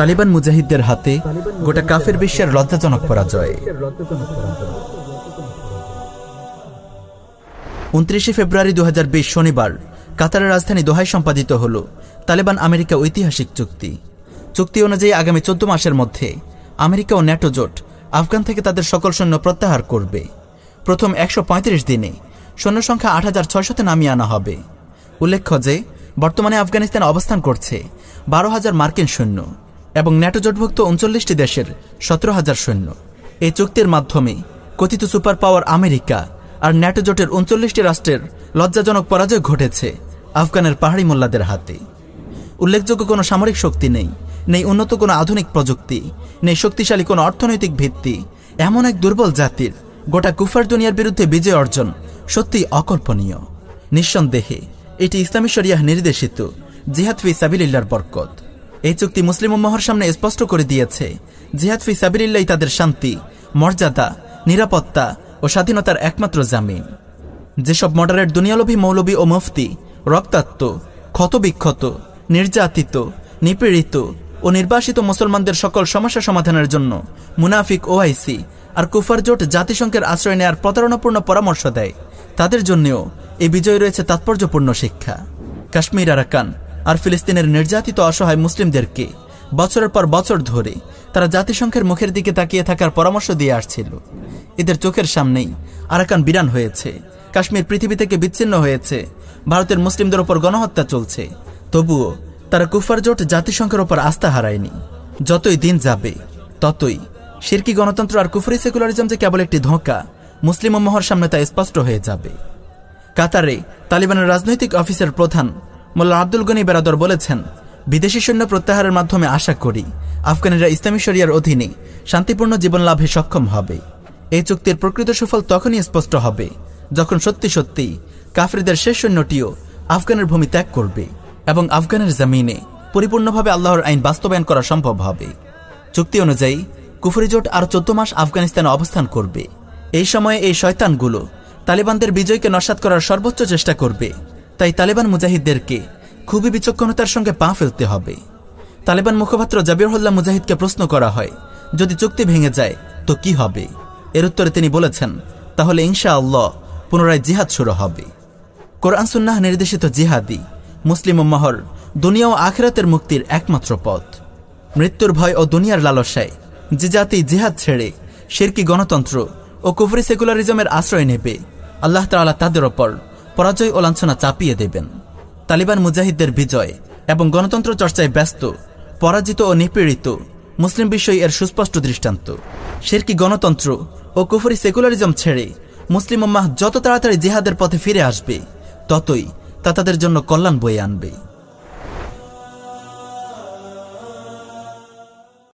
তালিবান মুজাহিদদের হাতে গোটা কাফের বিশ্বের লজ্জাজনক পরাজয়। উনত্রিশে ফেব্রুয়ারি দু হাজার বিশ শনিবার কাতারের রাজধানী দোহায় সম্পাদিত হল তালেবান আমেরিকা ঐতিহাসিক চুক্তি। চুক্তি অনুযায়ী আগামী চোদ্দ মাসের মধ্যে আমেরিকা ও ন্যাটো জোট আফগান থেকে তাদের সকল সৈন্য প্রত্যাহার করবে। প্রথম একশো পঁয়ত্রিশ দিনে সৈন্য সংখ্যা আট হাজার ছয়শতে নামিয়ে আনা হবে। উল্লেখ্য যে, বর্তমানে আফগানিস্তান অবস্থান করছে বারো হাজার মার্কিন সৈন্য। এবং ন্যাটো জোটভুক্ত উনচল্লিশটি দেশের সতেরো হাজার সৈন্য। এই চুক্তির মাধ্যমে কথিত সুপার পাওয়ার আমেরিকা আর ন্যাটো জোটের উনচল্লিশটি রাষ্ট্রের লজ্জাজনক পরাজয় ঘটেছে আফগানের পাহাড়ি মোল্লাদের হাতে। উল্লেখযোগ্য কোনো সামরিক শক্তি নেই নেই উন্নত কোনো আধুনিক প্রযুক্তি, নেই শক্তিশালী কোনো অর্থনৈতিক ভিত্তি, এমন এক দুর্বল জাতির গোটা কুফার দুনিয়ার বিরুদ্ধে বিজয় অর্জন সত্যিই অকল্পনীয়। নিঃসন্দেহে, এটি ইসলামী শরিয়াহ নির্দেশিত জিহাদ ফি সাবিল্লার বরকত। এই চুক্তি মুসলিম উম্মাহর সামনে স্পষ্ট করে দিয়েছে। জিহাদ ফি সাবিল্লাই তাদের শান্তি, মর্যাদা, নিরাপত্তা ও স্বাধীনতার একমাত্র জামিন। যেসব মডারেট দুনিয়ালভী মৌলবী ও মুফতি রক্তাক্ত, ক্ষতবিক্ষত, নির্যাতিত, নিপীড়িত ও নির্বাসিত মুসলমানদের সকল সমস্যা সমাধানের জন্য মুনাফিক ওআইসি আর কুফার জোট জাতিসংঘের আশ্রয় নেয়ার প্রতারণাপূর্ণ পরামর্শ দেয়। তাদের জন্যও এই বিজয় রয়েছে তাৎপর্যপূর্ণ শিক্ষা। কাশ্মীর আরাকান আর ফিলিস্তিনের নির্যাতিত অসহায় মুসলিমদেরকে বছরের পর বছর ধরে তারা জাতিসংঘের মুখের দিকে তাকিয়ে থাকার পরামর্শ দিয়ে আসছিল। এদের চোখের সামনেই আরাকান বিরান হয়েছে। কাশ্মীর পৃথিবী থেকে বিচ্ছিন্ন হয়েছে। ভারতের মুসলিমদের ওপর গণহত্যা চলছে। তবুও তারা কুফার জোট জাতিসংঘের ওপর আস্থা হারায়নি। যতই দিন যাবে, ততই শিরকি গণতন্ত্র আর কুফরি সেকুলারিজম যে কেবল একটি ধোঁকা, মুসলিম মহর সামনে তা স্পষ্ট হয়ে যাবে। কাতারে তালিবানের রাজনৈতিক অফিসের প্রধান মোল্লা আব্দুল গনি বেরাদর বলেছেন, বিদেশি সৈন্য প্রত্যাহারের মাধ্যমে আশা করি আফগানিরা ইসলামী শরিয়ার অধীনে শান্তিপূর্ণ জীবন লাভে সক্ষম হবে। এই চুক্তির প্রকৃত সুফল তখনই স্পষ্ট হবে যখন সত্যি সত্যি কাফরিদের শেষ সৈন্যটিও আফগানের ভূমি ত্যাগ করবে এবং আফগানের জামিনে পরিপূর্ণভাবে আল্লাহর আইন বাস্তবায়ন করা সম্ভব হবে। চুক্তি অনুযায়ী, কুফরি জোট আর চোদ্দ মাস আফগানিস্তানে অবস্থান করবে। এই সময়ে এই শয়তানগুলো তালিবানদের বিজয়কে নস্বাত করার সর্বোচ্চ চেষ্টা করবে। তাই তালেবান মুজাহিদদেরকে খুবই বিচক্ষণতার সঙ্গে পা ফেলতে হবে। তালেবান মুখপাত্র জাবিরহল্লা মুজাহিদকে প্রশ্ন করা হয়, যদি চুক্তি ভেঙে যায়, তো কি হবে? এর উত্তরে তিনি বলেছেন, তাহলে ইনশা আল্লাহ পুনরায় জিহাদ শুরু হবে। কোরআন সুন্নাহ নির্দেশিত জিহাদি, মুসলিম মহর দুনিয়া ও আখেরাতের মুক্তির একমাত্র পথ। মৃত্যুর ভয় ও দুনিয়ার লালসায় যে জাতি জিহাদ ছেড়ে শেরকি গণতন্ত্র ও কুফরি সেকুলারিজমের আশ্রয় নেবে, আল্লাহ তালা তাদের ওপর পরাজয় ও লাঞ্ছনা চাপিয়ে দেবেন। তালিবান মুজাহিদদের বিজয় এবং গণতন্ত্র চর্চায় ব্যস্ত, পরাজিত ও নিপীড়িত মুসলিম বিষয় এর সুস্পষ্ট দৃষ্টান্ত। শেরকি গণতন্ত্র ও কুফরি সেকুলারিজম ছেড়ে মুসলিম উম্মাহ যত তাড়াতাড়ি জেহাদের পথে ফিরে আসবে, ততই তা তাদের জন্য কল্যাণ বয়ে আনবে।